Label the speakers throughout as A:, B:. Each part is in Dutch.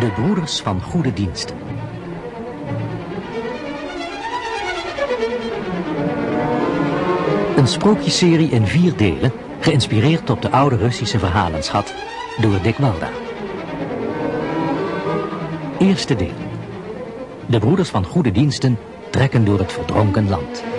A: De Broeders van Goede Diensten. Een sprookjesserie in vier delen, geïnspireerd op de oude Russische verhalenschat, door Dick Walda. Eerste deel. De Broeders van Goede Diensten trekken door het verdronken land.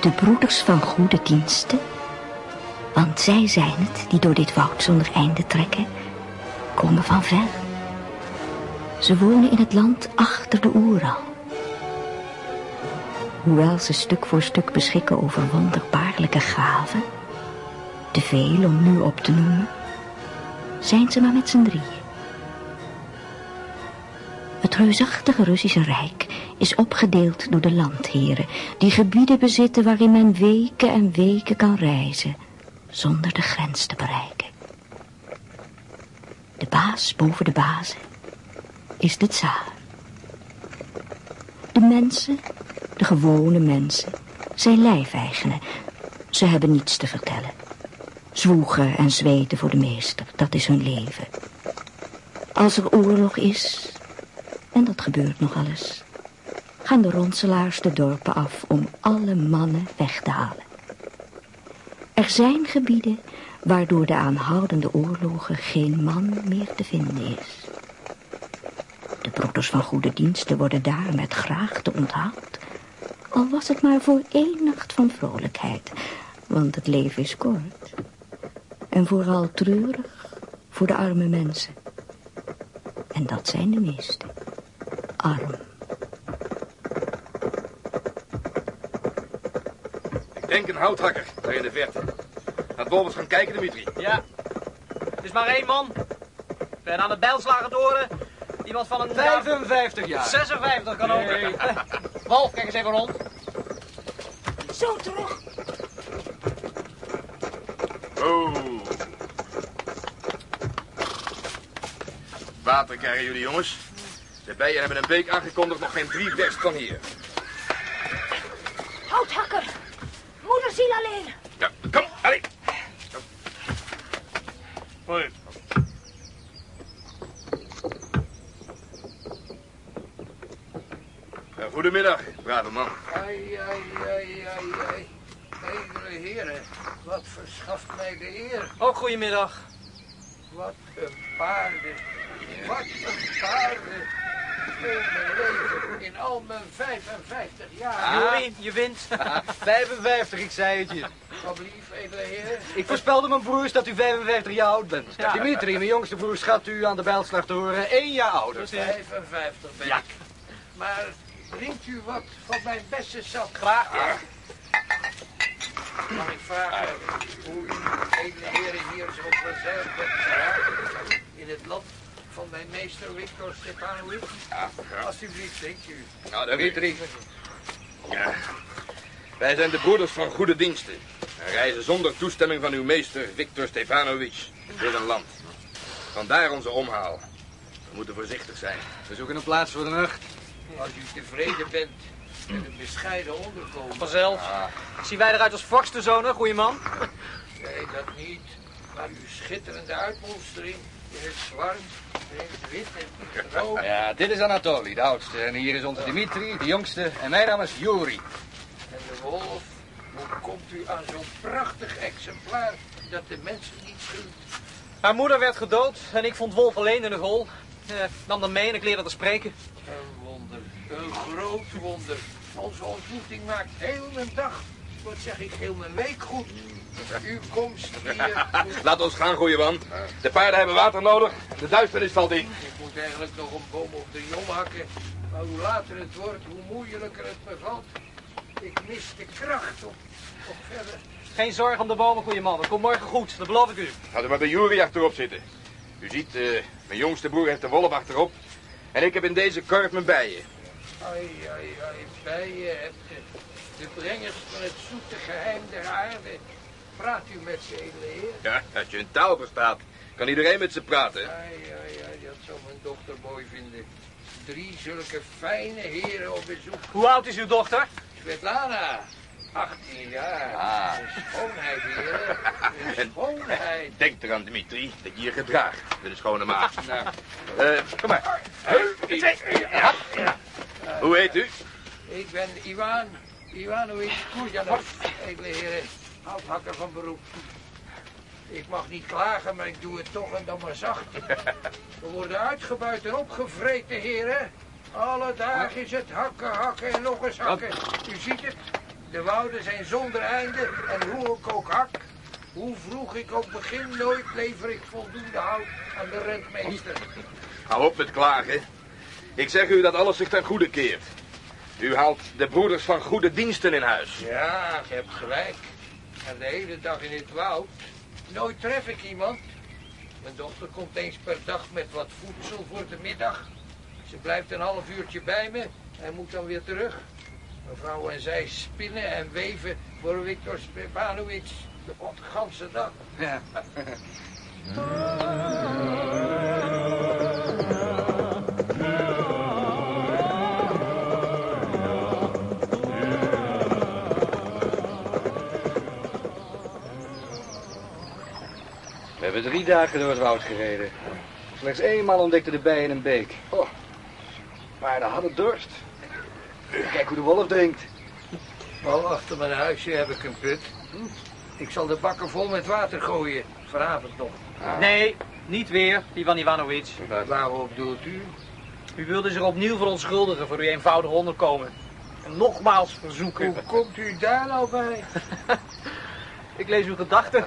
B: De broeders van goede diensten, want zij zijn het die door dit woud zonder einde trekken, komen van ver. Ze wonen in het land achter de Oeral. Hoewel ze stuk voor stuk beschikken over wonderbaarlijke gaven, te veel om nu op te noemen, zijn ze maar met z'n drieën. Het reusachtige Russische Rijk is opgedeeld door de landheren, die gebieden bezitten waarin men weken en weken kan reizen, zonder de grens te bereiken. De baas boven de bazen is de tsaar. De mensen, de gewone mensen, zijn lijfeigenen. Ze hebben niets te vertellen. Zwoegen en zweten voor de meester, dat is hun leven. Als er oorlog is, en dat gebeurt nog alles, gaan de ronselaars de dorpen af om alle mannen weg te halen. Er zijn gebieden waardoor de aanhoudende oorlogen geen man meer te vinden is. De broeders van goede diensten worden daar met graagte onthaald, al was het maar voor één nacht van vrolijkheid, want het leven is kort. En vooral treurig voor de arme mensen. En dat zijn de meeste. Arm.
C: Denk een houthakker, daar in de verte. Laat Bob eens gaan kijken, Dimitri.
D: Ja. Het is maar één man. En aan de bijlslagen horen. Iemand van een...
E: 55 jaar.
D: 56 kan ook.
E: Nee.
D: Wolf, kijk eens even rond.
B: Zo terug.
C: Oh. Water krijgen jullie, jongens. De bijen hebben een week aangekondigd, nog geen drie verst van hier.
B: Houthakker. Moeder ziel alleen.
C: Ja, kom, allee.
D: Hoi.
C: Ja, goedemiddag, brave man.
E: Ai, ai, ai, ai, ai. Edele heren, wat verschaft mij de eer.
D: Ook goedemiddag.
E: Wat een paarden. Wat een paarden. Heel mijn leven, in al mijn 55 jaar.
D: Juri, je wint.
F: 55, ik zei het je.
E: Alsjeblieft, edele heren.
F: Ik voorspelde mijn broers dat u 55 jaar oud bent.
D: Ja.
F: Dimitri, mijn jongste broer, schat u aan de bijlslag te horen, één jaar ouder.
E: 55 ben
F: Ja.
E: ik. Maar drinkt u wat van mijn beste sap?
D: Graag, ja.
E: Mag ik vragen hoe u, edele heren, hier zo verzeild bent geraakt in het land van mijn meester Victor Stepanovic? Alsjeblieft, denkt u.
C: Nou, Dimitri. Ja. Wij zijn de broeders van goede diensten. En reizen zonder toestemming van uw meester, Victor Stefanovic, door een land. Vandaar onze omhaal. We moeten voorzichtig zijn.
F: We zoeken een plaats voor de nacht.
E: Als u tevreden bent met een bescheiden onderkomen.
D: Vanzelf. Zien wij eruit als vorste zonen, goeie man?
E: Nee, dat niet. Maar uw schitterende uitmonstering in het zwart, in het wit en het rood.
F: Ja, dit is Anatoly, de oudste. En hier is onze Dimitri, de jongste. En mijn naam is Yuri.
E: En de wolf, hoe komt u aan zo'n prachtig exemplaar dat de mensen niet schuwt?
D: Haar moeder werd gedood en ik vond Wolf alleen in de hol. Eh, nam dan mee en ik leerde te spreken.
E: Een wonder, een groot wonder. Onze ontmoeting maakt heel mijn dag, wat zeg ik, heel mijn week goed. Uw komst hier
C: Laat ons gaan, goeie man. De paarden hebben water nodig. De duisternis valt in.
E: Ik moet eigenlijk nog een boom op de jom hakken. Maar hoe later het wordt, hoe moeilijker het me valt. Ik mis de kracht om, om verder.
D: Geen zorg om de bomen, goeie man. Dat komt morgen goed, dat beloof ik u.
C: Gaat u maar bij Jury achterop zitten. U ziet, eh, mijn jongste broer heeft de wolf achterop. En ik heb in deze korf mijn bijen.
E: Ai, ai, ai, hebt de, brengers van het zoete geheim der aarde. praat u met z'n edele heer?
C: Ja, als je een taal verstaat, kan iedereen met ze praten.
E: Ja, ja, ja, dat zou mijn dochter mooi vinden. Drie zulke fijne heren op bezoek.
D: Hoe oud is uw dochter?
E: Svetlana, 18 jaar.
C: Ah.
E: Een schoonheid, heren. Een schoonheid.
C: Denk eraan, Dimitri, dat je je gedraagt met een schone maag. Nou, eh, kom maar. Ja. Hoe heet u?
E: Ik ben Ivan Ivanovic Kurjanov, edele heren. Houthakker van beroep. Ik mag niet klagen, maar ik doe het toch en dan maar zacht. We worden uitgebuit en opgevreten, heren. Alle dagen is het hakken, hakken en nog eens hakken. U ziet het, de wouden zijn zonder einde en hoe ik ook hak... Hoe vroeg ik ook begin, nooit lever ik voldoende hout aan de rentmeester.
C: Hou op met klagen. Ik zeg u dat alles zich ten goede keert. U haalt de broeders van goede diensten in huis.
E: Ja, je hebt gelijk. En de hele dag in het woud. Nooit tref ik iemand. Mijn dochter komt eens per dag met wat voedsel voor de middag. Ze blijft een half uurtje bij me en moet dan weer terug. Mevrouw en zij spinnen en weven voor Victor Stepanovic de ganse dag.
F: Ja. drie dagen door het woud gereden. Slechts eenmaal ontdekte de bijen een beek. Oh, maar we hadden dorst. Kijk hoe de wolf drinkt.
E: Al achter mijn huisje heb ik een put. Ik zal de bakken vol met water gooien. Vanavond nog.
D: Nee, niet weer, Ivan Ivanovic.
E: Waarop doet u?
D: U wilde zich opnieuw verontschuldigen voor uw eenvoudige onderkomen. En nogmaals verzoeken.
E: Hoe komt u daar nou bij?
D: Ik lees uw gedachten.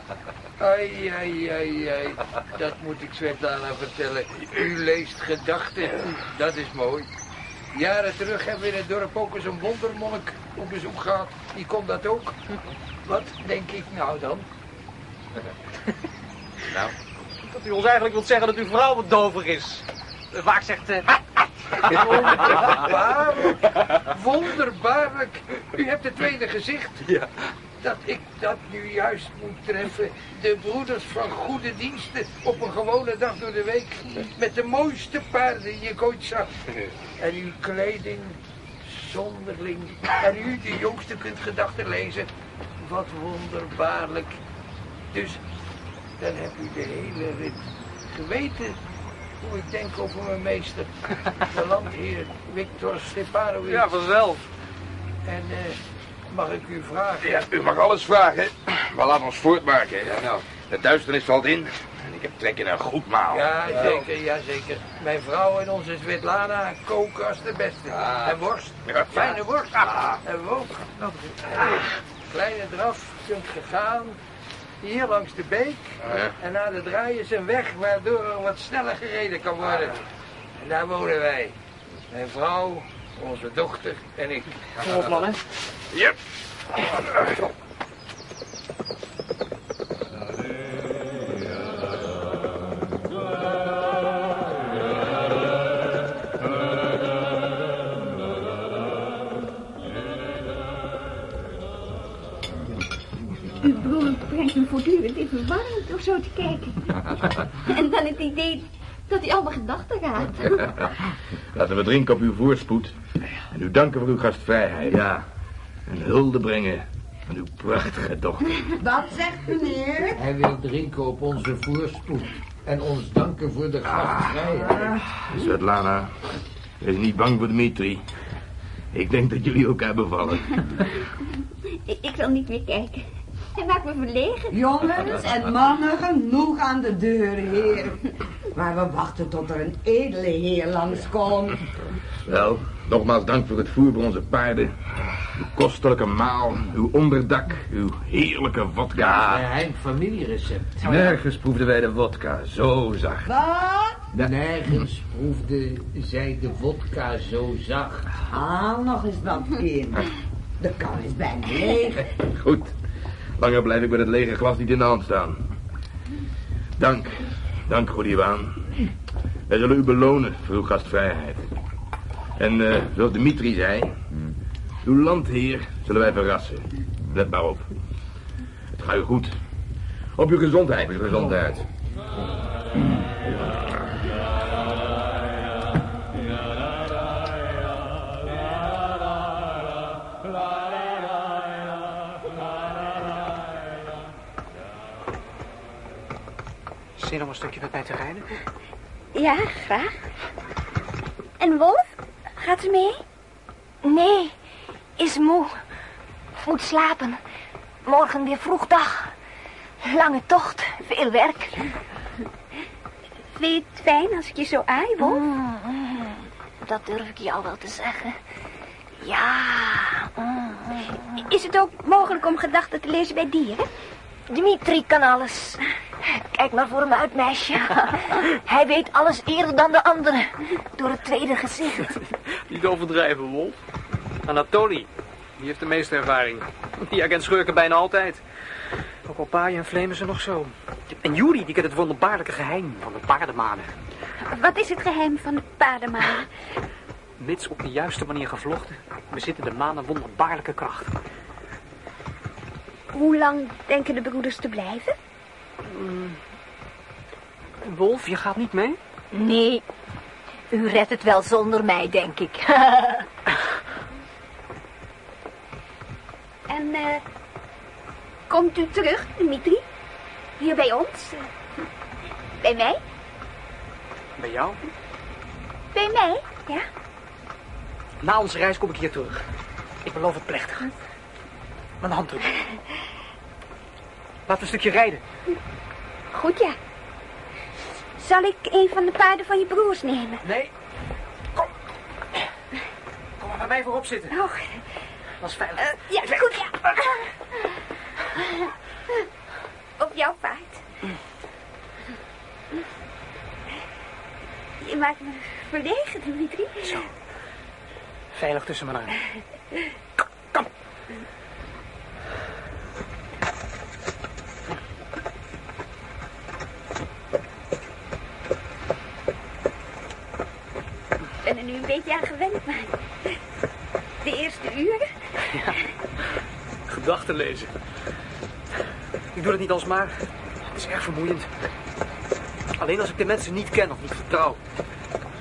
E: Ai, ai, ai, ai. Dat moet ik Svetlana vertellen. U leest gedachten. Dat is mooi. Jaren terug hebben we in het dorp ook eens een wondermonnik op bezoek gehad. Die kon dat ook. Wat denk ik nou dan?
C: Nou,
D: Dat u ons eigenlijk wilt zeggen dat uw vrouw wat dover is. Vaak zegt... eh,
E: Wonderbaarlijk. Wonderbaarlijk. U hebt het tweede gezicht.
C: Ja.
E: Dat ik dat nu juist moet treffen. De broeders van goede diensten op een gewone dag door de week. Met de mooiste paarden die ik ooit zag. En uw kleding zonderling. En u, de jongste, kunt gedachten lezen. Wat wonderbaarlijk. Dus dan hebt u de hele rit geweten hoe ik denk over mijn meester. De landheer Victor Stepanovic.
D: ja, vanzelf.
E: En eh, mag ik u vragen?
C: Ja, u mag alles vragen. Maar laat ons voortmaken. Ja, nou, de duisternis valt in. En ik heb trek in een goed maal.
E: Ja, zeker, ja, zeker. Mijn vrouw en onze Svetlana koken als de beste. En worst.
C: Ja.
E: Fijne worst. En. Eh, Kleine draf, kunt gegaan. Hier langs de beek.
C: Ja.
E: En na de draai is een weg waardoor er wat sneller gereden kan worden. En daar wonen wij. Mijn vrouw, onze dochter en ik.
D: Kom op, mannen.
C: Yep.
G: Uw broer brengt me voortdurend in verwarring door zo te kijken. En dan het idee dat hij al mijn gedachten raadt.
C: Laten we drinken op uw voorspoed. En u danken voor uw gastvrijheid. Ja. En hulde brengen aan uw prachtige dochter.
H: Wat zegt meneer?
E: Hij wil drinken op onze voorspoed. En ons danken voor de gastvrijheid.
C: Svetlana, wees niet bang voor Dmitri. Ik denk dat jullie elkaar bevallen.
G: Ik, ik zal niet meer kijken. Hij maakt me verlegen.
H: Jongens en mannen, genoeg aan de deur, heer. Maar we wachten tot er een edele heer langskomt.
C: Wel, nogmaals dank voor het voer voor onze paarden. Uw kostelijke maal, uw onderdak, uw heerlijke vodka.
E: Geheim familierecept.
C: Nergens proefden wij de vodka zo zacht.
H: Wat?
E: Nergens proefde zij de vodka zo zacht.
H: Haal nog eens wat in. De kan is bijna leeg.
C: Goed. Langer blijf ik met het lege glas niet in de hand staan. Dank. Dank, goede. Wij zullen u belonen voor uw gastvrijheid. En eh, zoals Dimitri zei... Uw landheer zullen wij verrassen. Let maar op. Het gaat u goed. Op uw gezondheid. Op uw gezondheid.
D: Zin om een stukje met mij te rijden?
G: Ja, graag. En Wolf? Gaat ze mee? Nee, is moe. Moet slapen. Morgen weer vroeg dag. Lange tocht, veel werk. Vind je het fijn als ik je zo aai, Wolf? Mm, dat durf ik jou wel te zeggen. Ja. Mm, Is het ook mogelijk om gedachten te lezen bij dieren? Dimitri kan alles. Kijk maar voor hem uit, meisje. Hij weet alles eerder dan de anderen. Door het tweede gezicht.
D: Niet overdrijven, Wolf. Anatoly, die heeft de meeste ervaring. Die herkent schurken bijna altijd. Ook al Paai en Vlemen ze nog zo. En Juri, die kent het wonderbaarlijke geheim van de paardenmanen.
G: Wat is het geheim van de paardenmanen?
D: Mits op de juiste manier gevlochten, bezitten de manen wonderbaarlijke kracht.
G: Hoe lang denken de broeders te blijven?
D: Wolf, je gaat niet mee?
G: Nee, u redt het wel zonder mij, denk ik. en eh, komt u terug, Dimitri? Hier bij ons? Bij mij?
D: Bij jou?
G: Bij mij, ja.
D: Na onze reis kom ik hier terug. Ik beloof het plechtig. Mijn hand terug. Laten we een stukje rijden.
G: Goed, ja. Zal ik een van de paarden van je broers nemen?
D: Nee. Kom. Kom maar bij mij voorop zitten.
G: Oh,
D: Dat is veilig.
G: eh, ja, goed, ja. Op jouw paard. Je maakt me verlegen, Dimitri.
D: Zo. Veilig tussen mijn armen. Kom, kom.
G: Ik aan gewend, maar... De eerste uren?
D: Gedachten lezen. Ik doe dat niet alsmaar. Het is erg vermoeiend. Alleen als ik de mensen niet ken of niet vertrouw.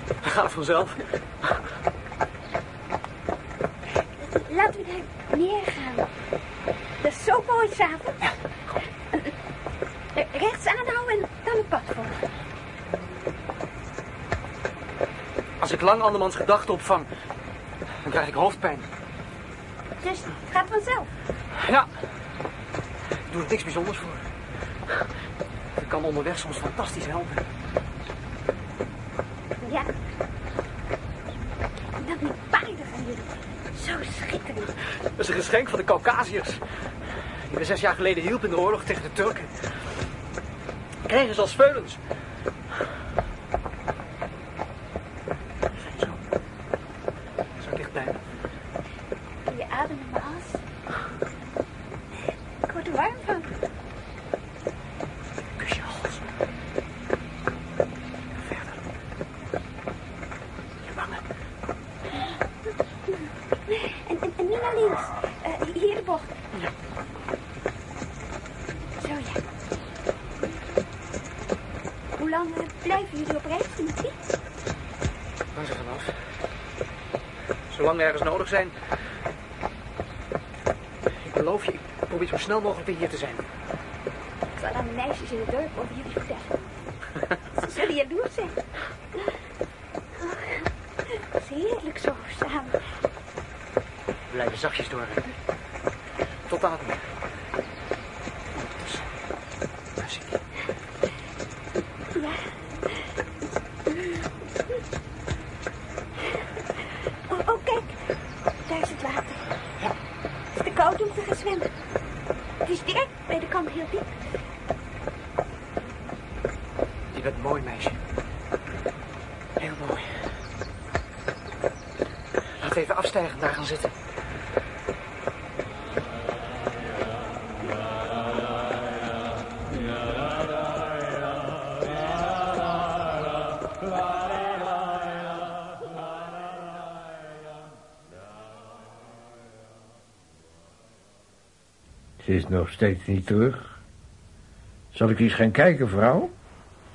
D: Dan gaat vanzelf.
G: Laten we daar neergaan. Dat is zo mooi s'avonds. Eh, Rechts aanhouden en dan het pad volgen.
D: Als ik lang andermans gedachten opvang, dan krijg ik hoofdpijn.
G: Dus het gaat vanzelf.
D: Ja, ik doe er niks bijzonders voor. Ik kan onderweg soms fantastisch helpen.
G: Ja. Dan die paarden van jullie. Zo schitterend.
D: Dat is een geschenk van de Caucasiërs. Die we zes jaar geleden hielpen in de oorlog tegen de Turken. Kregen ze als veulens. Zo. Zo dicht blijven.
G: Je adem in mijn as. Ik word er warm van.
D: Kus je hals. Verder. Je wangen.
G: En, en, en nu naar links. Eh, hier de bocht. Zo ja. Hoe lang eh, blijven jullie op reis, Dimitri?
D: Hang ze vanaf. Zolang we ergens nodig zijn. Ik beloof je, ik probeer zo snel mogelijk weer hier te zijn.
G: Ik zal aan de meisjes in het dorp over jullie vertellen. Ze zullen jaloers zijn. Oh, Het is heerlijk zo samen.
D: We blijven zachtjes doorrennen. Tot adem. Ondertussen. Daar zit hij.
G: Ja. Oh, oh, kijk. Daar is het water. Het is te koud om te gaan zwemmen. Het is direct bij de kant heel diep.
D: Je bent mooi, meisje. Heel mooi. Laten we even afstijgen en daar gaan zitten.
E: Ze is nog steeds niet terug. Zal ik eens gaan kijken, vrouw?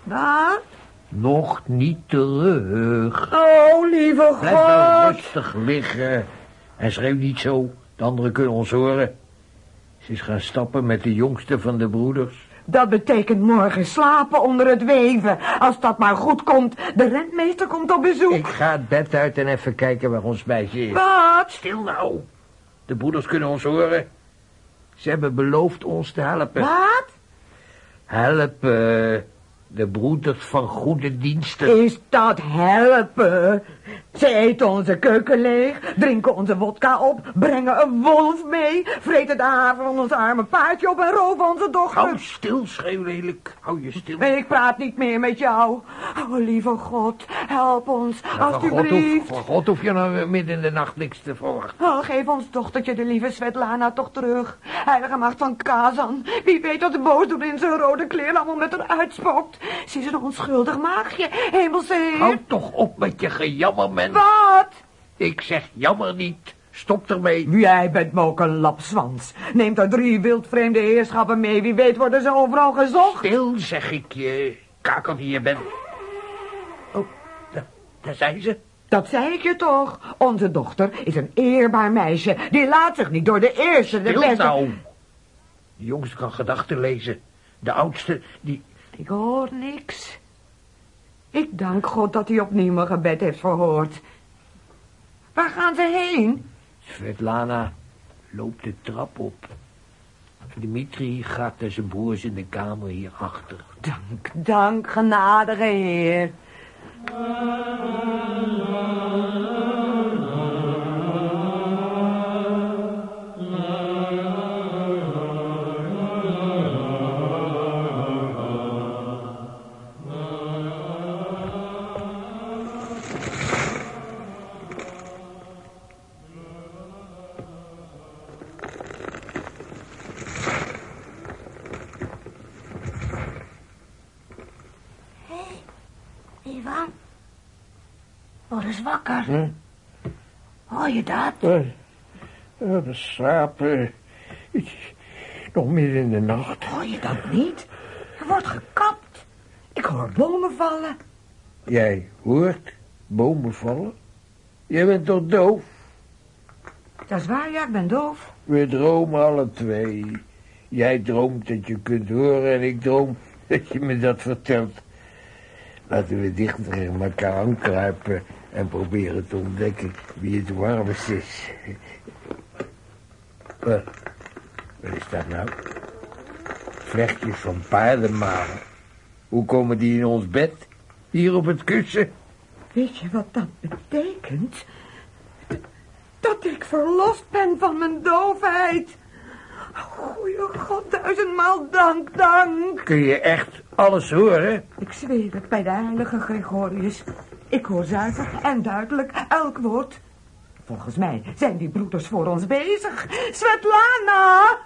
H: Wat?
E: Nog niet terug.
H: Oh, lieve
E: Blijf nou
H: God.
E: rustig liggen. En schreeuw niet zo, de anderen kunnen ons horen. Ze is gaan stappen met de jongste van de broeders.
H: Dat betekent morgen slapen onder het weven. Als dat maar goed komt. De rentmeester komt op bezoek.
E: Ik ga het bed uit en even kijken waar ons meisje is.
H: Wat?
E: Stil nou. De broeders kunnen ons horen. Ze hebben beloofd ons te helpen.
H: Wat?
E: Helpen. De broeders van goede diensten.
H: Is dat helpen? Ze eten onze keuken leeg, drinken onze wodka op, brengen een wolf mee, vreten de haven van ons arme paardje op en roven onze
E: Hou
H: dochter.
E: stil, schreeuw lelijk. Hou je stil.
H: Ik praat niet meer met jou. Oh, lieve God, help ons,
E: hoef,
H: alstublieft.
E: van God hoef je nou midden in de nacht niks te verwachten.
H: Oh, geef ons dochtertje, de lieve Svetlana, toch terug. Heilige macht van Kazan. Wie weet wat de boosdoener in zijn rode kleren allemaal met haar uitspookt. Ze is een onschuldig maagje, hemelse heer.
E: Houd toch op met je gejammer, mens.
H: Wat?
E: Ik zeg jammer niet. Stop ermee.
H: Jij bent me ook een lapswans. Neemt er drie wildvreemde heerschappen mee. Wie weet worden ze overal gezocht.
E: Stil, zeg ik je. Kakel die je bent. Oh, daar, daar zijn ze.
H: Dat zei ik je toch. Onze dochter is een eerbaar meisje. Die laat zich niet door de eerste, de
E: Stil
H: beste...
E: nou. De jongste kan gedachten lezen. De oudste, die...
H: Ik hoor niks. Ik dank God dat hij opnieuw mijn gebed heeft verhoord. Waar gaan ze heen?
E: Svetlana loopt de trap op. Dimitri gaat naar zijn broers in de kamer hierachter.
H: Dank, dank, genadige heer.
G: Eens wakker.
E: Hm?
G: Hoor je dat?
E: Uh, we slapen. Nog midden in de nacht.
H: Hoor je dat niet? Er wordt gekapt. Ik hoor bomen vallen.
E: Jij hoort bomen vallen? Jij bent toch doof?
H: Dat is waar, ja, ik ben doof.
E: We dromen alle twee. Jij droomt dat je kunt horen en ik droom dat je me dat vertelt. Laten we dichter in elkaar aankruipen en proberen te ontdekken wie het warmst is. Wat, wat is dat nou? Vlechtjes van paardenmalen. Hoe komen die in ons bed? Hier op het kussen?
H: Weet je wat dat betekent? Dat ik verlost ben van mijn doofheid. Goeie God, duizendmaal dank, dank.
E: Kun je echt alles horen?
H: Ik zweer het bij de heilige Gregorius. Ik hoor zuiver en duidelijk elk woord. Volgens mij zijn die broeders voor ons bezig. Svetlana!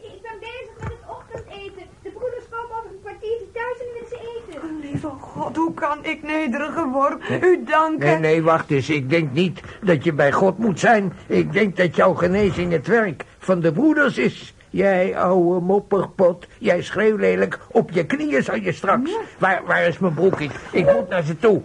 G: Ik ben bezig met het ochtendeten. De broeders komen over een kwartiertje thuis en willen ze eten.
H: Lieve God, hoe kan ik nederige worm u danken?
E: Nee, nee, wacht eens. Ik denk niet dat je bij God moet zijn. Ik denk dat jouw genezing het werk van de broeders is. Jij ouwe mopperpot, jij schreeuwlelijk, op je knieën zal je straks. Waar, waar is mijn broek? Ik, ik moet naar ze toe.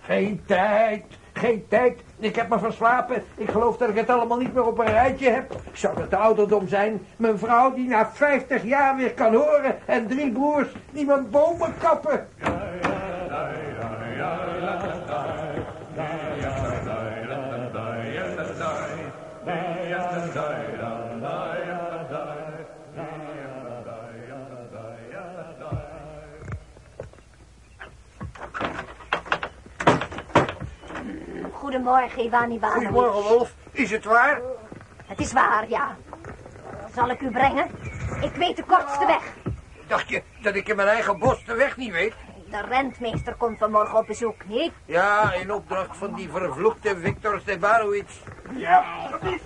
E: Geen tijd, geen tijd. Ik heb me verslapen. Ik geloof dat ik het allemaal niet meer op een rijtje heb. Zou het de ouderdom zijn? Mijn vrouw die na 50 jaar weer kan horen. En drie broers die mijn bomen kappen.
G: Goedemorgen, Ivan Ivanovic.
E: Goedemorgen, Wolf. Is het waar?
G: Het is waar, ja. Zal ik u brengen? Ik weet de kortste weg.
E: Dacht je dat ik in mijn eigen bos de weg niet weet?
G: De rentmeester komt vanmorgen op bezoek, niet?
E: Ja, in opdracht van die vervloekte Victor Stebanovic.
G: Ik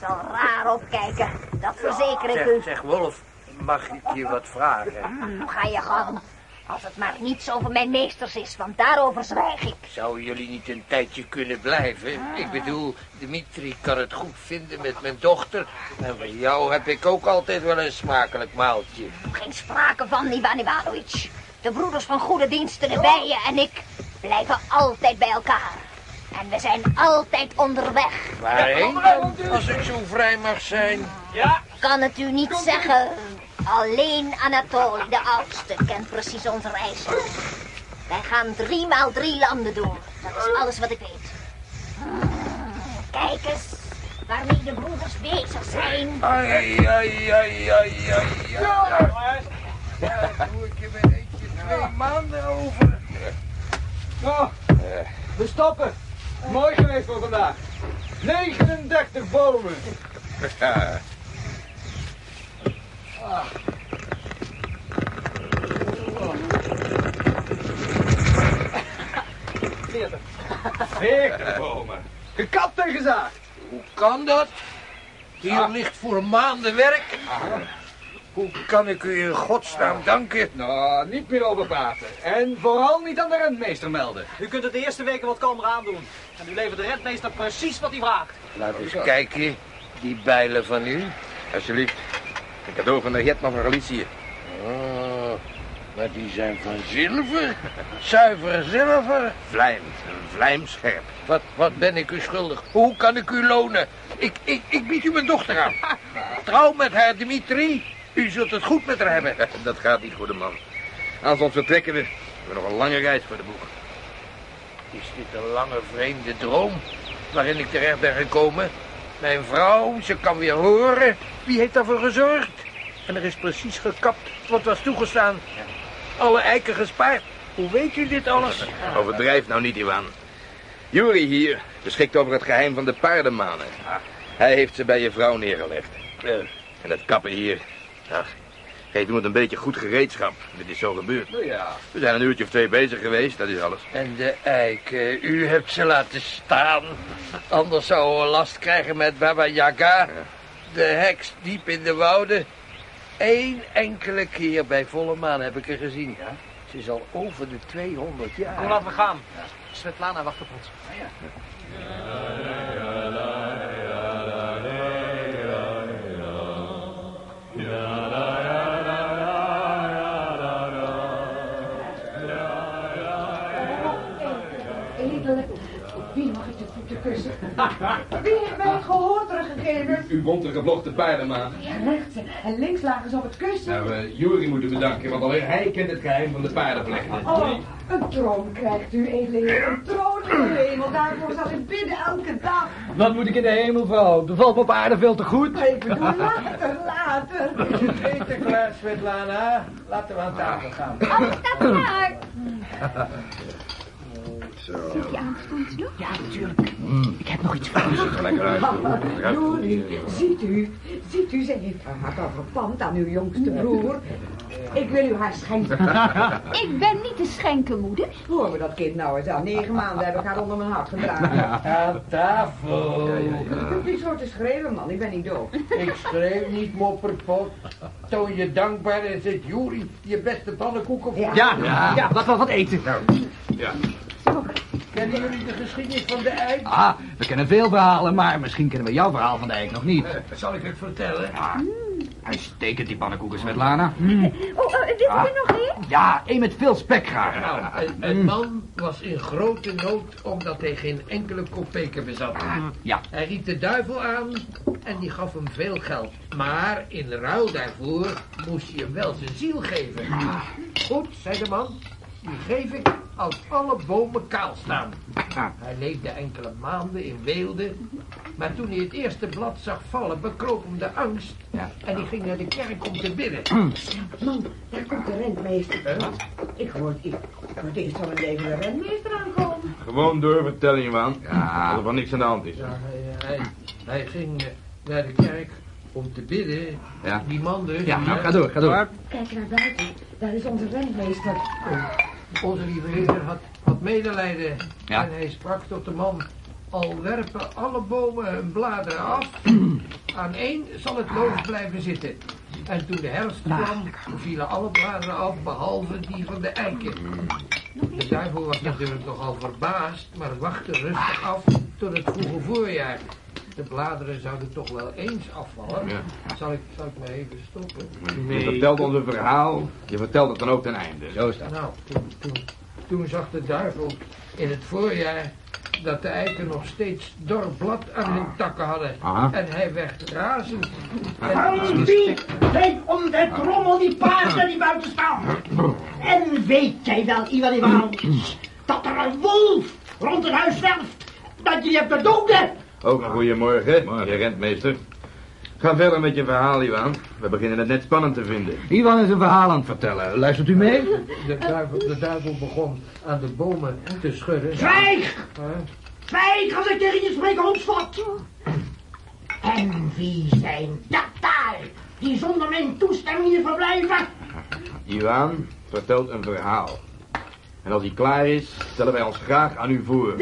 G: zal raar opkijken. Dat verzeker ik u.
E: Zeg, zeg, Wolf, mag ik je wat vragen?
G: Hm, Ga je gang. Als het maar niets over mijn meesters is, want daarover zwijg ik.
E: Zouden jullie niet een tijdje kunnen blijven? Ik bedoel, Dimitri kan het goed vinden met mijn dochter. En van jou heb ik ook altijd wel een smakelijk maaltje.
G: Geen sprake van, Ivan Ivanovic. De broeders van goede diensten, de bijen en ik blijven altijd bij elkaar. En we zijn altijd onderweg.
E: Waarheen dan, als ik zo vrij mag zijn?
G: Kan het u niet zeggen. Alleen Anatoly, de oudste, kent precies onze reis. Wij gaan drie maal drie landen door. Dat is alles wat ik weet. Kijk eens waarmee de broeders bezig zijn.
E: Ai, ai, ai, ai, ai, ai. Ja, doe ik je met eentje twee maanden over.
F: Nou, we stoppen. Mooi geweest voor vandaag. 39 bomen. Veertig. Veertig bomen. Gekapt en gezaagd.
E: Hoe kan dat? Hier ligt voor maanden werk. Hoe kan ik u in godsnaam danken?
F: Nou, niet meer over praten. En vooral niet aan de rentmeester melden.
D: U kunt het de eerste weken wat kalmer aandoen. En u levert de rentmeester precies wat hij vraagt.
E: Laat eens kijken, die bijlen van u.
C: Alsjeblieft. Een cadeau van de Hetman van Galicië.
E: Oh, maar die zijn van zilver. Zuiver zilver.
C: Vlijm. Vlijmscherp.
E: Wat, wat ben ik u schuldig? Hoe kan ik u lonen? Ik, ik, ik bied u mijn dochter aan. Trouw met haar, Dimitri. U zult het goed met haar hebben.
C: Dat gaat niet, goede man. Anders vertrekken we. We hebben nog een lange reis voor de boeg.
E: Is dit een lange vreemde droom waarin ik terecht ben gekomen? Mijn vrouw, ze kan weer horen. Wie heeft daarvoor gezorgd? En er is precies gekapt wat was toegestaan. Alle eiken gespaard. Hoe weet u dit alles?
C: Overdrijf nou niet, Iwan. Juri hier beschikt over het geheim van de paardenmanen. Hij heeft ze bij je vrouw neergelegd. En dat kappen hier. Ach, geef iemand een beetje goed gereedschap. Dit is zo gebeurd.
F: Ja.
C: We zijn een uurtje of twee bezig geweest, dat is alles.
E: En de eiken, u hebt ze laten staan. Anders zouden we last krijgen met Baba Yaga. De heks diep in de wouden. Eén enkele keer bij volle maan heb ik er gezien. Ze is al over de 200 jaar.
D: Kom, laten we gaan. Svetlana wacht op ons.
H: Edele, Wie heeft mij het gehoor teruggegeven?
C: U bond de gevlochten paardenmaan.
H: Ja, rechts en links lagen ze op het kussen.
C: Nou, we Juri moeten bedanken, want alleen hij kent het geheim van de paardenvlechten.
H: Oh, een troon krijgt u, heer. Een troon in de hemel. Daarvoor zal ik bidden elke dag.
F: Wat moet ik in de hemel, vrouw? Bevalt me op aarde veel te goed.
H: Ik bedoel, later, later.
E: Eten klaar, Svetlana. Laten we aan tafel gaan.
G: Alles staat klaar.
C: Zo.
B: Ja, natuurlijk. Ik heb nog iets voor u.
C: Lekker uit.
H: Ziet u, ziet u, ze heeft haar hart al gepand aan uw jongste broer. Ik wil u haar schenken.
G: Ik ben niet te schenken, moeder.
H: Hoor me dat kind nou eens aan. Negen maanden heb ik haar onder mijn hart gedragen.
E: Aan tafel.
H: Je kunt niet zo te schreeuwen, man. Ik ben niet doof.
E: Ik schreef niet, mopperpot. Toon je dankbaar en zet Juri je beste pannenkoeken voor.
H: Ja.
F: Ja, ja, laten we wat eten.
C: Ja.
E: Kennen jullie de geschiedenis van de eik?
F: Ah, we kennen veel verhalen, maar misschien kennen we jouw verhaal van de eik nog niet.
E: Zal ik het vertellen?
F: Uitstekend, die pannenkoeken, Svetlana.
G: Oh, uh, dit is er nog één?
F: Ja, één met veel spek graag.
E: Nou, een, een man was in grote nood omdat hij geen enkele kopeken bezat.
F: Ja.
E: Hij riep de duivel aan en die gaf hem veel geld. Maar in ruil daarvoor moest hij hem wel zijn ziel geven. Goed, zei de man. Die geef ik als alle bomen kaal staan. Hij leefde enkele maanden in weelde. Maar toen hij het eerste blad zag vallen, bekroop hem de angst.
F: Ja.
E: En die ging naar de kerk om te bidden.
H: Man, daar komt de rentmeester. Ik hoor, ik hoor eerst van mijn leven de rentmeester aankomen.
C: Gewoon doorvertellen, Iwan.
F: Ja.
C: Dat er van niks aan de hand is.
E: Ja, hij, hij, hij ging eh, naar de kerk om te bidden.
F: Ja.
E: Die man dus.
F: Ja, nou, ga door, ga door.
H: Kijk naar buiten. Daar is onze rentmeester.
E: Onze lieve heer had, had medelijden.
F: Ja.
E: En hij sprak tot de man. Al werpen alle bomen hun bladeren af. aan één zal het loos blijven zitten. En toen de herfst kwam, vielen alle bladeren af, behalve die van de eiken. De duivel was natuurlijk nogal verbaasd, maar wachtte rustig af tot het vroege voorjaar. De bladeren zouden toch wel eens afvallen. Zal, ik, zal ik me even stoppen?
C: Je vertelt ons een verhaal, je vertelt het dan ook ten einde. Zo is dat.
E: Nou, toen, toen, toen zag de duivel in het voorjaar dat de eiken nog steeds dor blad aan hun takken hadden.
C: Aha.
E: En hij werd razend.
I: Albi, kijk om de trommel die paarden die buiten staan. En weet jij wel, Ivan Ivanovic, dat er een wolf rond het huis zwerft, dat je die hebt doden?
C: Ook een goeiemorgen, je rentmeester. Ga verder met je verhaal, Iwan. We beginnen het net spannend te vinden.
F: Ivan is een verhaal aan het vertellen. Luistert u mee?
E: De duivel, de duivel begon aan de bomen te schudden.
I: Zwijg!
E: Huh?
I: Zwijg als ik tegen je spreek, hondsvat! En wie zijn dat daar, die zonder mijn toestemming hier verblijven?
C: Iwan vertelt een verhaal. En als hij klaar is, stellen wij ons graag aan u voor.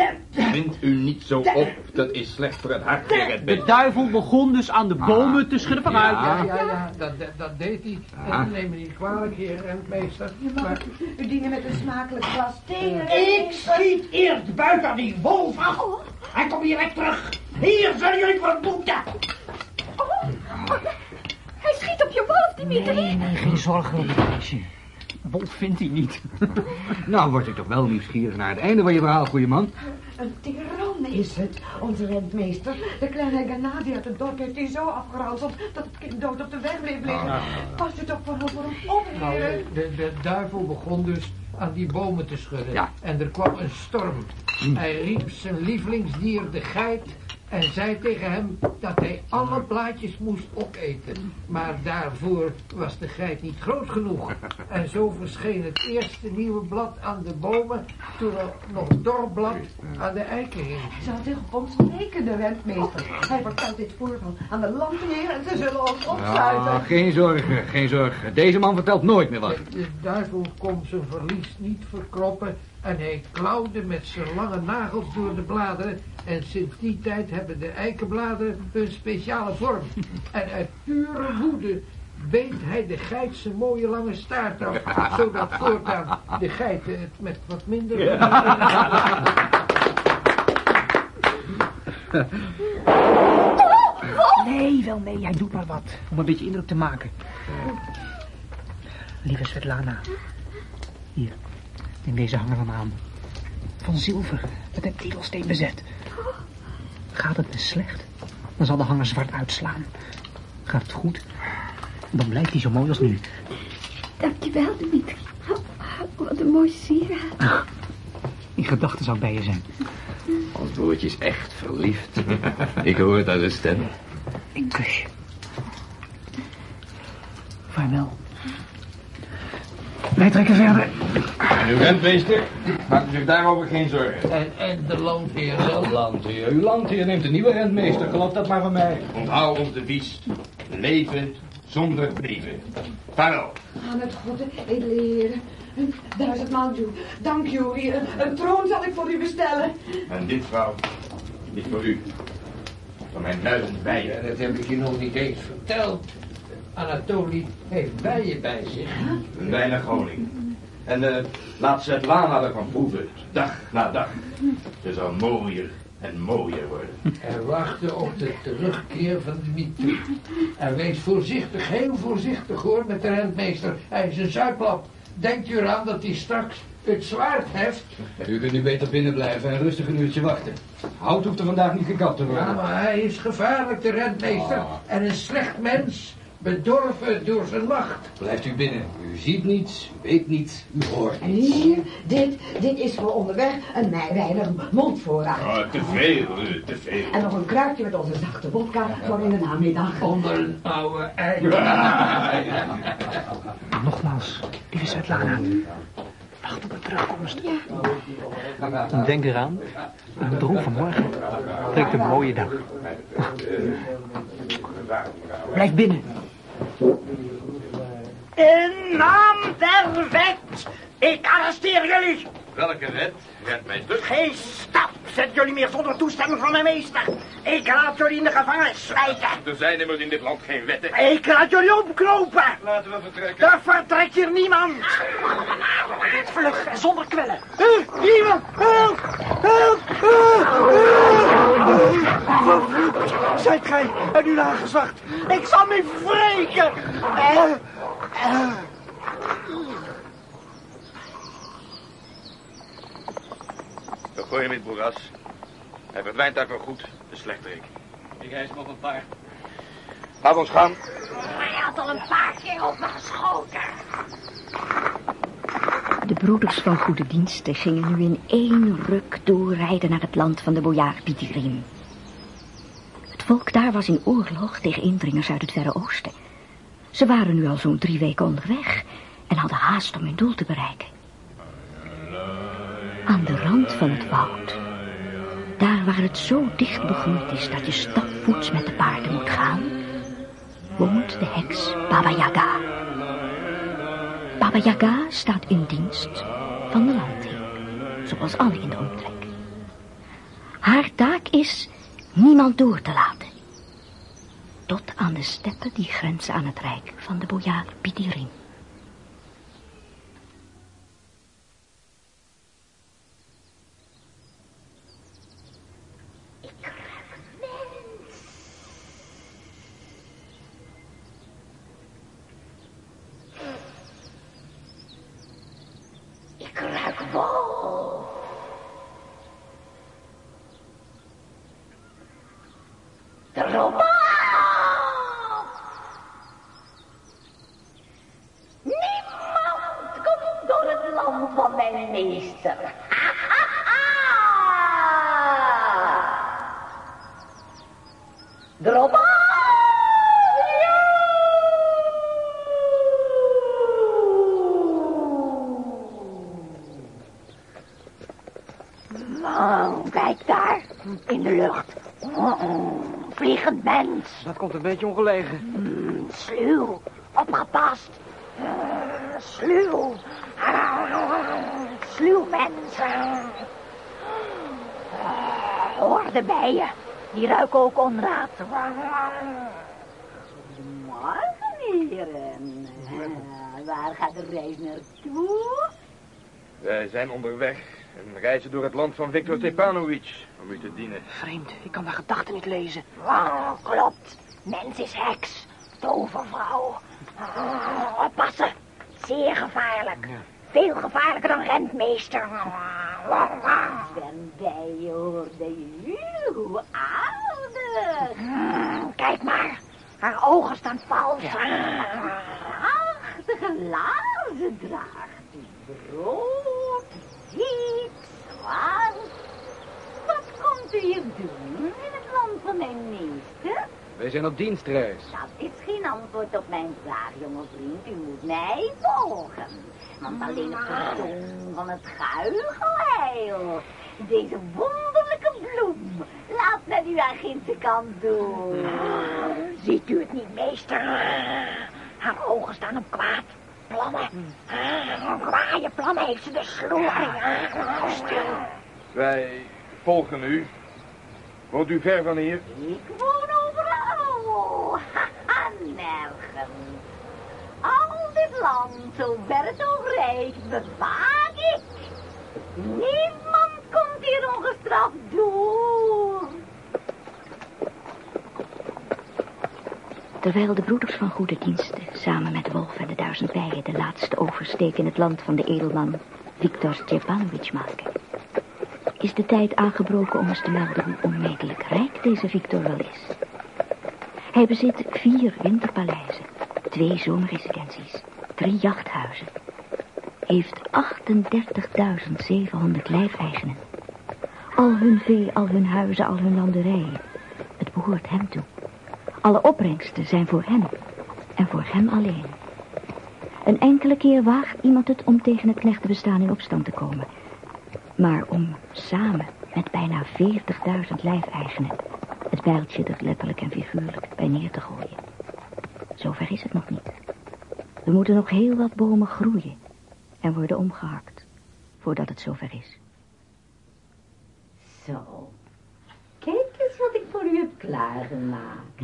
C: Wind u niet zo op, dat is slecht voor het hart, heer
D: De duivel begon dus aan de bomen te schudden vanuit.
E: Ja, ja, ja, dat, dat, dat deed hij.
C: Ah.
E: En neem me niet kwalijk, heer rentmeester. Maar
H: U dienen met een smakelijk glas thee.
I: Ik schiet eerst buiten die wolf af. En kom hier weg terug. Hier zullen jullie voor boeten.
G: Hij schiet op je wolf, Dimitri.
D: Nee, nee, geen zorgen, meisje. Wolf vindt hij niet.
F: Nou, word ik toch wel nieuwsgierig naar het einde van je verhaal, goeie man.
H: Een tiran is het, onze rentmeester. De kleine Gennady uit het dorp heeft hij zo afgeranseld dat het kind dood op de weg bleef liggen. Pas u toch vooral voor hem op,
E: nou,
H: heren.
E: de, de duivel begon dus aan die bomen te schudden.
F: Ja.
E: En er kwam een storm. Hij riep zijn lievelingsdier, de geit, en zei tegen hem dat hij alle blaadjes moest opeten. Maar daarvoor was de geit niet groot genoeg. En zo verscheen het eerste nieuwe blad aan de bomen, toen er nog dor blad aan de eiken hing.
H: Zal zich op ons spreken, de rentmeester. Hij vertelt dit voorval aan de landheer en ze zullen ons opsluiten.
F: Ah, geen zorgen, geen zorgen. Deze man vertelt nooit meer wat.
E: De, de duivel kon zijn verlies niet verkroppen en hij klauwde met zijn lange nagels door de bladeren. En sinds die tijd hebben de eikenbladeren een speciale vorm. En uit pure woede beet hij de geit zijn mooie lange staart af, zodat voortaan de geiten het met wat minder...
D: Nee, wel nee, hij doet maar wat. Om een beetje indruk te maken. Lieve Svetlana. Hier, neem deze hanger dan aan. Van zilver, met een edelsteen bezet. Gaat het me slecht, dan zal de hanger zwart uitslaan. Gaat het goed, dan blijft hij zo mooi als nu.
G: Dankjewel, Dimitri. Oh, wat een mooi sieraad.
D: In gedachten zou ik bij je zijn.
C: Ons broertje is echt verliefd. Ik hoor het uit de stem.
D: Een kusje. Vaarwel. Wij trekken verder.
C: En uw rentmeester, maakt u zich daarover geen zorgen.
E: En, en de landheer zelf.
F: Landheer, uw landheer neemt een nieuwe rentmeester. Geloof dat maar van mij.
C: Onthoud ons devies. Leven zonder leven. Vaarwel.
H: Aan het goede, edele heren. Een Duizendmaal u. Dank u, heren. Een troon zal ik voor u bestellen.
C: En dit, vrouw, dit voor u. Van mijn duizend bijen.
E: Ja, dat heb ik je nog niet eens verteld. Anatolie heeft bijen bij zich.
C: Een weinig honing. En eh, laat Svetlana ervan proeven, dag na dag. Ze zal mooier en mooier worden.
E: En wachtte op de terugkeer van Dimitri. En wees voorzichtig, heel voorzichtig hoor, met de rentmeester. Hij is een zuiplap. Denkt u eraan dat hij straks het zwaard heft?
F: U kunt nu beter binnen blijven en rustig een uurtje wachten. Hout hoeft er vandaag niet gekapt te
E: Ja,
F: worden.
E: maar hij is gevaarlijk, de rentmeester. En een slecht mens, bedorven door zijn macht.
F: Blijft u binnen. U ziet niets, u weet niets, u hoort niets.
H: Hier, dit, dit is voor onderweg een weinig mondvoorraad.
C: Oh, te veel, eh, te veel.
H: En nog een kruikje met onze zachte vodka voor in de namiddag.
E: Onder een oude ei.
D: Nogmaals, lieve Svetlana. Wacht op de terugkomst. En denk eraan, een droom van morgen trekt een mooie dag. Blijf binnen.
I: In naam der wet, ik arresteer jullie.
C: Welke wet, rentmeester?
I: Geen stap zet jullie meer zonder toestemming van mijn meester. Ik laat jullie in de gevangenis slijten.
C: Er zijn immers in dit land geen wetten.
I: Ik laat jullie opknopen.
C: Laten we vertrekken.
I: Er vertrekt hier niemand. Vlug en zonder kwellen. Help, iemand, help, help. Zijt gij en uw nageslacht. Ik zal me wreken.
C: We gooien hem in het moeras. Hij verdwijnt daar voor goed, de slechterik.
D: Ik reis nog een paar.
C: Laat ons gaan.
G: Hij had al een paar keer op me geschoten.
B: De broeders van goede diensten gingen nu in één ruk doorrijden naar het land van de bojaar Pitirim. Het volk daar was in oorlog tegen indringers uit het Verre Oosten. Ze waren nu al zo'n drie weken onderweg en hadden haast om hun doel te bereiken. Aan de rand van het woud, daar waar het zo dicht begroeid is dat je stapvoets met de paarden moet gaan, woont de heks Baba Yaga. Baba staat in dienst van de landheer, zoals alle in de omtrek. Haar taak is niemand door te laten. Tot aan de steppen die grenzen aan het rijk van de bojaar Pidirin.
G: Ik ruik wolf. De robot. Niemand komt door het land van mijn meester. De robot. Oh, kijk daar, in de lucht. Oh, vliegend mens.
D: Dat komt een beetje ongelegen.
G: Mm, sluw, opgepast. Uh, sluw. Sluw mens. Uh, hoor de bijen. Die ruiken ook onraad. Morgen, heren. Uh, waar gaat de reis naartoe?
C: Wij zijn onderweg en reizen door het land van Viktor Stepanovic om u te dienen.
D: Vreemd, ik kan daar gedachten niet lezen.
G: Oh, klopt. Mens is heks. Tovervrouw. Oh, oppassen. Zeer gevaarlijk. Veel gevaarlijker dan rentmeester. Ben bij hoorde u. Hoe aardig. Hmm, Kijk maar. Haar ogen staan vals. Prachtige laarzen draagt die. Brood, ziet, zwaar. Wat komt u hier doen in het land van mijn meester?
F: Wij zijn op dienstreis.
G: Dat is geen antwoord op mijn vraag, jonge vriend. U moet mij volgen. Want alleen op de tong van het guigelheil. Deze wonderlijke bloem laat met uw agenten kant doen. Ziet u het niet, meester? Haar ogen staan op kwaad. Plannen. Kwaaie plannen heeft ze de sloer. Stil.
C: Wij volgen u. Woont u ver van hier?
G: Ik woon overal. Haha, nergens. Al dit land, zo ver het ook reikt, bewaak ik. Niemand komt hier ongestraft door.
B: Terwijl de broeders van goede diensten samen met Wolf en de duizend bijen de laatste oversteek in het land van de edelman Viktor Stjepanovic maken, is de tijd aangebroken om eens te melden hoe onmetelijk rijk deze Victor wel is. Hij bezit vier winterpaleizen, twee zomerresidenties, drie jachthuizen, heeft 38.700 lijfeigenen. Al hun vee, al hun huizen, al hun landerijen. Het behoort hem toe. Alle opbrengsten zijn voor hem en voor hem alleen. Een enkele keer waagt iemand het om tegen het knechtenbestaan in opstand te komen. Maar om samen met bijna 40.000 lijfeigenen het bijltje er letterlijk en figuurlijk bij neer te gooien. Zover is het nog niet. Er moeten nog heel wat bomen groeien en worden omgehakt. voordat het zover is.
J: Zo. Kijk eens wat ik voor u heb klaargemaakt.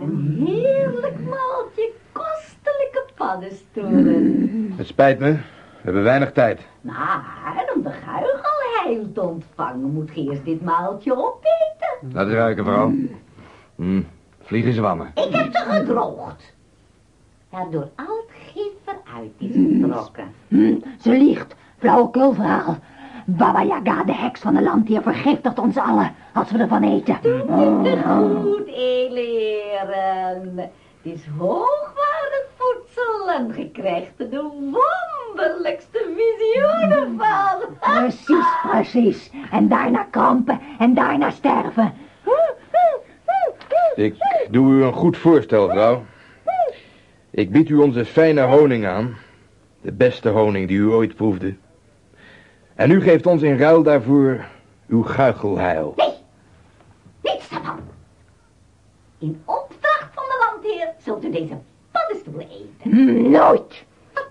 J: Een heerlijk maaltje kostelijke paddenstoelen.
C: Het spijt me, we hebben weinig tijd.
J: Maar om de guigelheil te ontvangen moet je eerst dit maaltje opeten.
C: Laat het ruiken, vrouw. Hm, vliegen zwammen.
J: Ik heb ze gedroogd. Waardoor al het gif eruit is getrokken.
I: Ze liegt. Flauwekul verhaal. Baba Yaga, de heks van de landheer, vergiftigt ons allen als we ervan eten.
J: Te goed, Eleren. Het is hoogwaardig voedsel en er de wonderlijkste visioenen van.
I: Precies, precies. En daarna krampen en daarna sterven.
C: Ik doe u een goed voorstel, vrouw. Ik bied u onze fijne honing aan. De beste honing die u ooit proefde. En u geeft ons in ruil daarvoor uw guichelheil.
J: Niets daarvan. In opdracht van de landheer zult u deze paddenstoelen eten.
I: Nooit.
J: Van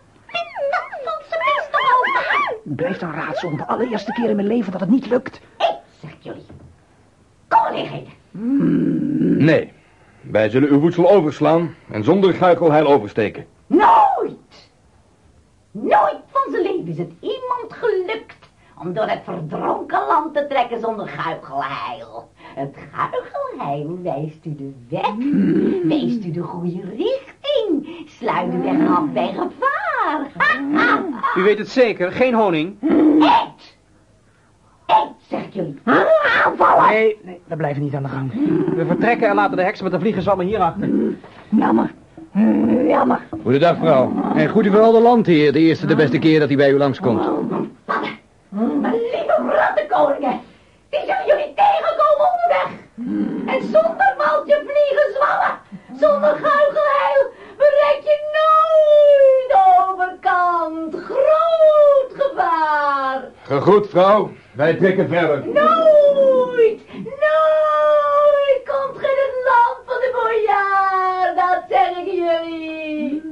J: zijn beste hoofd.
K: Blijft een raadsel de allereerste keer in mijn leven dat het niet lukt.
J: Eet, zeg ik jullie. Kom leeg.
C: Nee, wij zullen uw voedsel overslaan en zonder guichelheil oversteken.
J: Nooit! Nooit van zijn leven is het iemand gelukt om door het verdronken land te trekken zonder guichelheil. Het guichelheil wijst u de weg, wijst u de goede richting, sluit de weg af bij gevaar.
D: U weet het zeker, geen honing?
J: Eet! Eet, zeg ik jullie. Aanvallen!
D: Nee, nee, we blijven niet aan de gang. We vertrekken en laten de heks met de vliegenzwammen hierachter.
I: Jammer. Jammer.
F: Goedendag, vrouw. En goed vooral de landheer, de eerste de beste keer dat hij bij u langskomt.
J: Mijn lieve rattenkoningen, die zullen jullie tegenkomen onderweg. En zonder maaltje vliegen zwammen, zonder guichelheil, bereik je nooit de overkant. Groot gevaar.
C: Gegroet, vrouw. Wij trekken verder.
J: Nooit, nooit komt ge in het land van de bojaar, dat zeg ik jullie.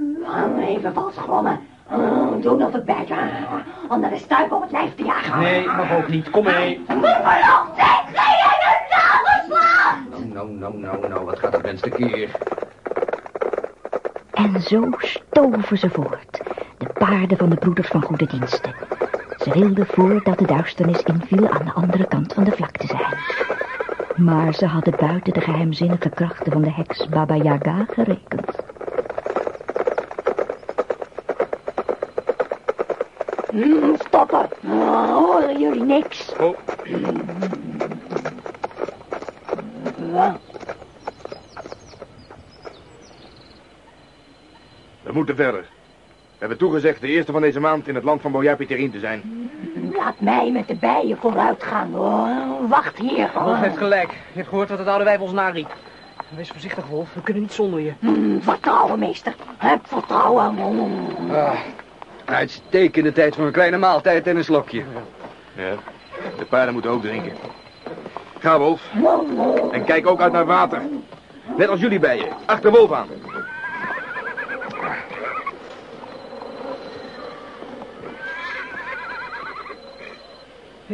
I: Even vastglommen. Doen of het bij je. Om naar de stuip op het lijf te jagen.
D: Nee, mag ook niet. Kom mee.
J: Vervloekt zijn gij in nageslacht.
F: Nou, nou, nou, nou, wat gaat dat mens de keer?
B: En zo stoven ze voort, de paarden van de broeders van goede diensten. Ze wilden voordat de duisternis inviel aan de andere kant van de vlakte zijn. Maar ze hadden buiten de geheimzinnige krachten van de heks Baba Yaga gerekend.
I: Hmm, Stoppen. Oh, horen jullie niks?
C: Oh. We moeten verder. We hebben toegezegd de eerste van deze maand in het land van Boja Pieterien te zijn.
I: Laat mij met de bijen vooruit gaan. hoor. Wacht hier.
D: Wolf heeft gelijk. Je hebt gehoord wat het oude wijf ons nariep. Wees voorzichtig, Wolf. We kunnen niet zonder je.
I: Hmm, vertrouwen, meester. Heb vertrouwen.
F: Ah, uitstekende tijd voor een kleine maaltijd en een slokje.
C: Ja, de paarden moeten ook drinken. Ga, Wolf. En kijk ook uit naar water. Net als jullie bijen. Achter Wolf aan.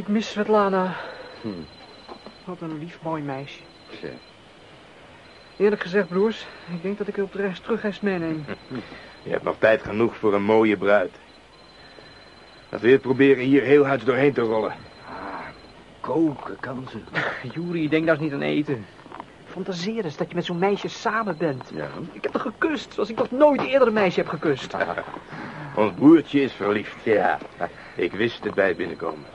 D: Ik mis Svetlana. Wat een lief mooi meisje.
F: Zo.
D: Eerlijk gezegd, broers, ik denk dat ik u op de reis terugreis meeneem.
C: Je hebt nog tijd genoeg voor een mooie bruid. Laten we het proberen hier heel huids doorheen te rollen.
F: Koken kan ze.
D: Juri, denk eens niet aan eten. Fantaseer eens dat je met zo'n meisje samen bent.
F: Ja.
D: Ik heb haar gekust, zoals ik nog nooit eerder een meisje heb gekust.
C: Ons broertje is verliefd. Ja, ik wist het bij het binnenkomen.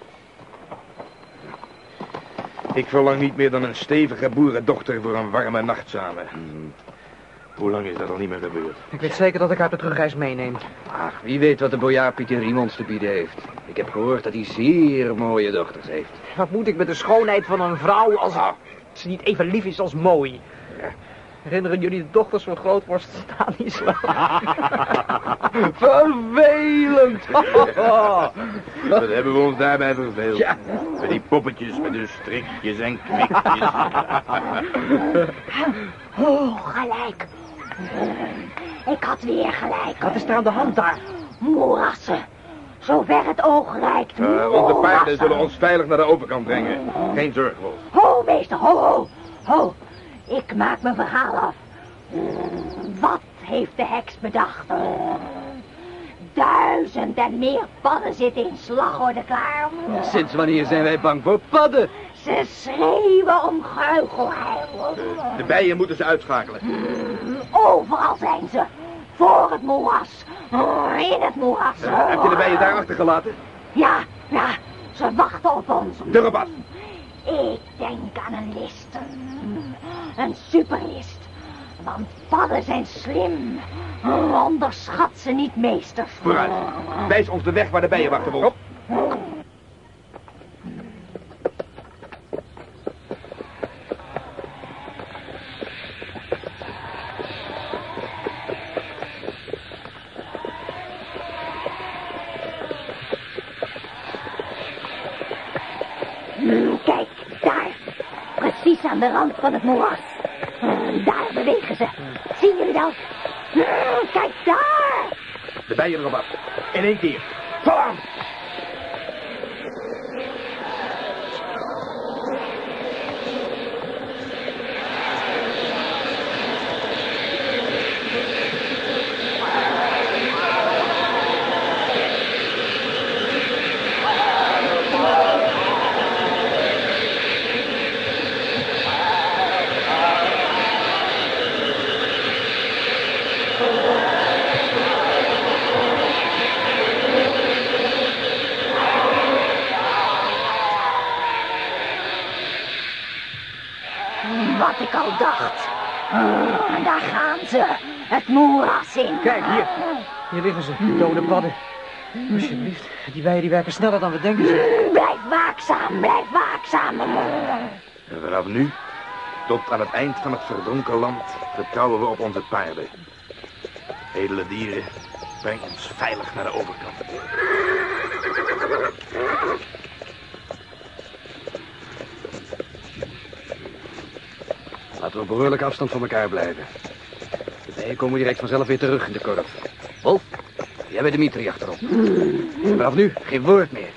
C: Ik verlang niet meer dan een stevige boerendochter voor een warme nacht samen. Hoe lang is dat al niet meer gebeurd?
D: Ik weet zeker dat ik haar op de terugreis meeneem.
F: Ach, wie weet wat de bojaar Pieter Riemons te bieden heeft. Ik heb gehoord dat hij zeer mooie dochters heeft.
D: Wat moet ik met de schoonheid van een vrouw als ze niet even lief is als mooi? Herinneren jullie de dochters van grootvorst Stanislav?
F: Vervelend!
C: Wat hebben we ons daarbij verveeld?
F: Ja.
C: Met die poppetjes met hun strikjes en knikjes.
I: Oh, gelijk. Ik had weer gelijk.
D: Wat is er aan de hand daar?
I: Moerassen.
G: Zover het oog reikt.
C: Eh, onze paarden zullen ons veilig naar de overkant brengen. Geen zorg, Wolf.
G: Ho, meester, ho, ho, ho. Ik maak mijn verhaal af. Wat heeft de heks bedacht? Duizend en meer padden zitten in slagorde klaar.
F: Sinds wanneer zijn wij bang voor padden?
G: Ze schreeuwen om guichelheil.
C: De bijen moeten ze uitschakelen.
G: Overal zijn ze. Voor het moeras. In het moeras.
C: Heb je de bijen daar achtergelaten?
G: Ja, ja. Ze wachten op ons.
C: Op af.
G: Ik denk aan een list. Een superlist. Want padden zijn slim. Onderschat ze niet, meesters.
C: Vooruit. Wijs ons de weg waar de bijen wachten, Wolf.
G: Hmm, van het moeras. Hmm, Daar bewegen ze. Zien jullie dat? Hmm, Kijk daar.
C: De bijen erop af. In één keer. Val aan.
G: Wat ik al dacht. Hmm, Daar gaan ze. Het moeras in.
D: Kijk, hier. Hier liggen ze, de dode padden. Alsjeblieft, die bijen die werken sneller dan we denken. Ze.
G: Blijf waakzaam, blijf waakzaam.
C: En vanaf nu, tot aan het eind van het verdronken land, vertrouwen we op onze paarden. Edele dieren, breng ons veilig naar de overkant.
F: Laten we op behoorlijke afstand van elkaar blijven. De bijen komen direct vanzelf weer terug in de korf. Wolf, jij bent Dimitri achterop. En vanaf nu geen woord meer.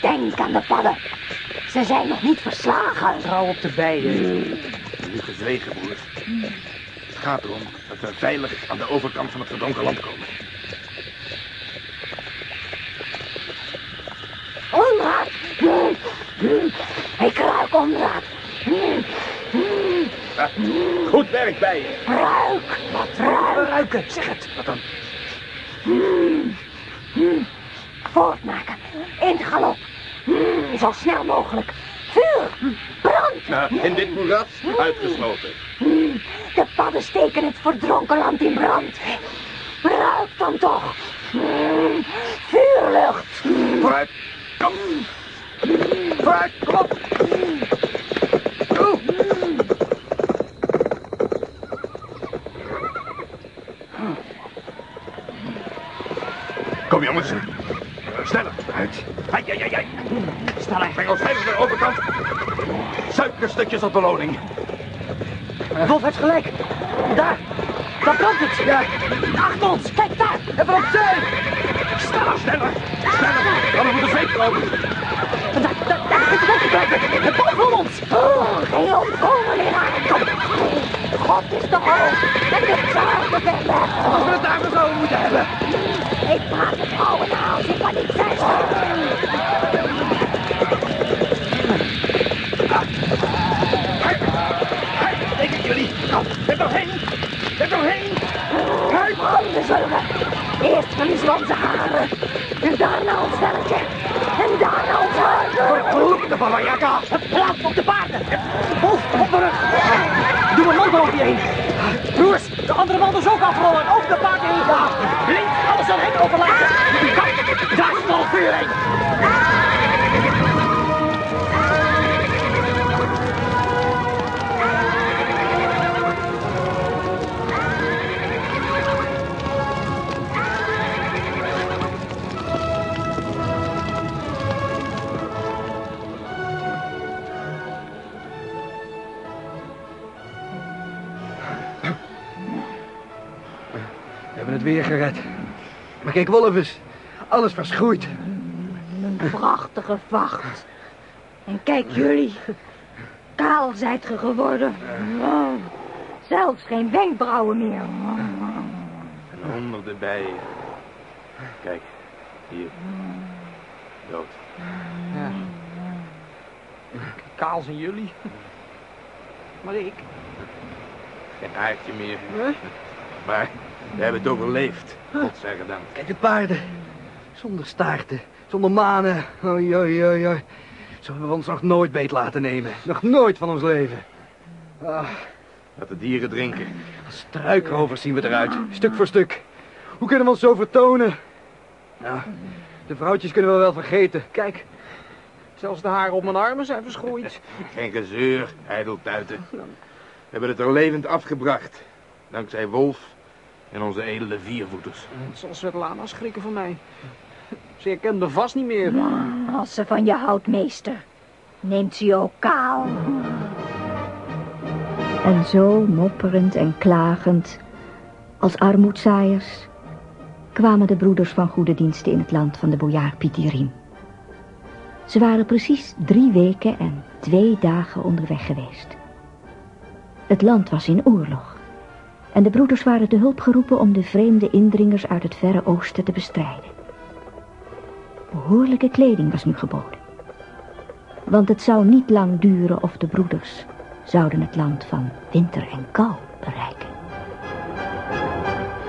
G: Denk aan de padden. Ze zijn nog niet verslagen.
D: Trouw op de bijen.
C: Nu gezwegen, broers. Het gaat erom dat we veilig aan de overkant van het verdronken land komen.
G: Onraad.
C: Goed werk, bijen.
G: Ruik, wat ruik.
D: Ruiken, zeg het.
C: Wat dan?
G: Voortmaken. In galop. Zo snel mogelijk. Vuur. Brand.
C: Nou, in dit moeras uitgesloten.
G: De padden steken het verdronken land in brand. Ruik dan toch. Vuurlucht.
C: Vooruit. Kom. Vooruit, kom op. Kom jongens. Sneller. Uit. Ai, ai, ai, ai.
D: Sneller.
C: Breng ons veilig naar de overkant. Suikerstukjes als beloning.
D: Wolf heeft gelijk. Daar. Daar brandt het. Ja. Achter ons. Kijk daar. Even opzij.
C: Sneller, sneller. Sneller. Anders moet de zweep komen.
D: Daar, daar, daar begint het ook boven ons.
G: Oh, geen ontkomen in Kom. God is te hoog. En de zaken weg.
D: Als we het daar zo moeten hebben.
G: Ik praat het oude naal. Ik kan niet
C: jullie. Nou, er doorheen. Er.
G: Eerst verliezen we onze haren. En daarna ons veltje. En daarna ons haren.
D: Vervloekte van Mayaka. Het plaat op de paarden. Wolf, op de rug. Doe een je heen. De andere man is ook afrollen. en Over de paarden heen gaan. Links, alles aan hem overlaten. Kijk, daar is al vuur heen.
F: Weer gered. Maar kijk, Wolfus, alles verschroeid.
J: Een prachtige vacht. En kijk jullie. Kaal zijt ge geworden. Oh, zelfs geen wenkbrauwen meer.
C: En honderden bijen. Kijk, hier. Dood.
D: Ja. Kaal zijn jullie. Maar ik?
C: Geen aardje meer. Maar we hebben het overleefd. Godzijdank.
F: Kijk, de paarden. Zonder staarten, zonder manen. Oei, oei, oei, oei. Zo hebben we ons nog nooit beet laten nemen. Nog nooit van ons leven. Ah,
C: Laat de dieren drinken.
F: als struikrovers zien we eruit. Stuk voor stuk. Hoe kunnen we ons zo vertonen? Ja, de vrouwtjes kunnen we wel vergeten. Kijk,
D: Zelfs de haren op mijn armen zijn verschroeid.
C: Geen gezeur, ijdeltuiten. We hebben het er levend afgebracht. Dankzij Wolf en onze edele viervoeters.
D: Zal Svetlana schrikken van mij. Ze herkent me vast niet meer.
J: Als ze van je houdt, meester, neemt ze je ook kaal.
B: En zo mopperend en klagend, als armoedzaaiers, kwamen de broeders van goede diensten in het land van de bojaar Pitirim. Ze waren precies drie weken en twee dagen onderweg geweest. Het land was in oorlog en de broeders waren te hulp geroepen om de vreemde indringers uit het verre oosten te bestrijden. Behoorlijke kleding was nu geboden. Want het zou niet lang duren of de broeders zouden het land van winter en kou bereiken.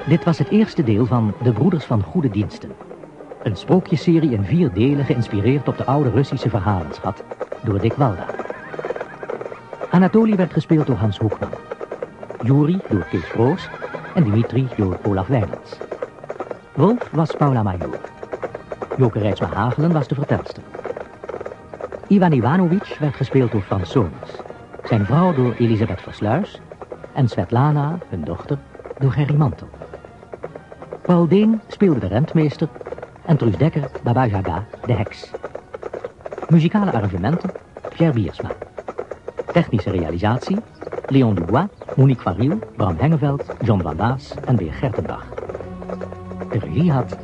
A: Dit was het eerste deel van De Broeders van Goede Diensten. Een sprookjesserie in vier delen geïnspireerd op de oude Russische verhalenschat door Dick Walda. Anatoly werd gespeeld door Hans Hoekman. Juri door Kees Broos en Dimitri door Olaf Wijnands. Wolf was Paula Major. Joke Rijtsma Hagelen was de vertelster. Ivan Ivanovic werd gespeeld door Frans. Zijn vrouw door Elisabeth Versluis. En Svetlana, hun dochter, door Gerry Mantel. Paul Deen speelde de rentmeester. En Truus Dekker, Baba Yaga, de heks. Muzikale arrangementen, Pierre Biersma. Technische realisatie, Leon Dubois, Monique van Riel, Bram Hengeveld, John van Daas en weer Gertenbach. De regie had.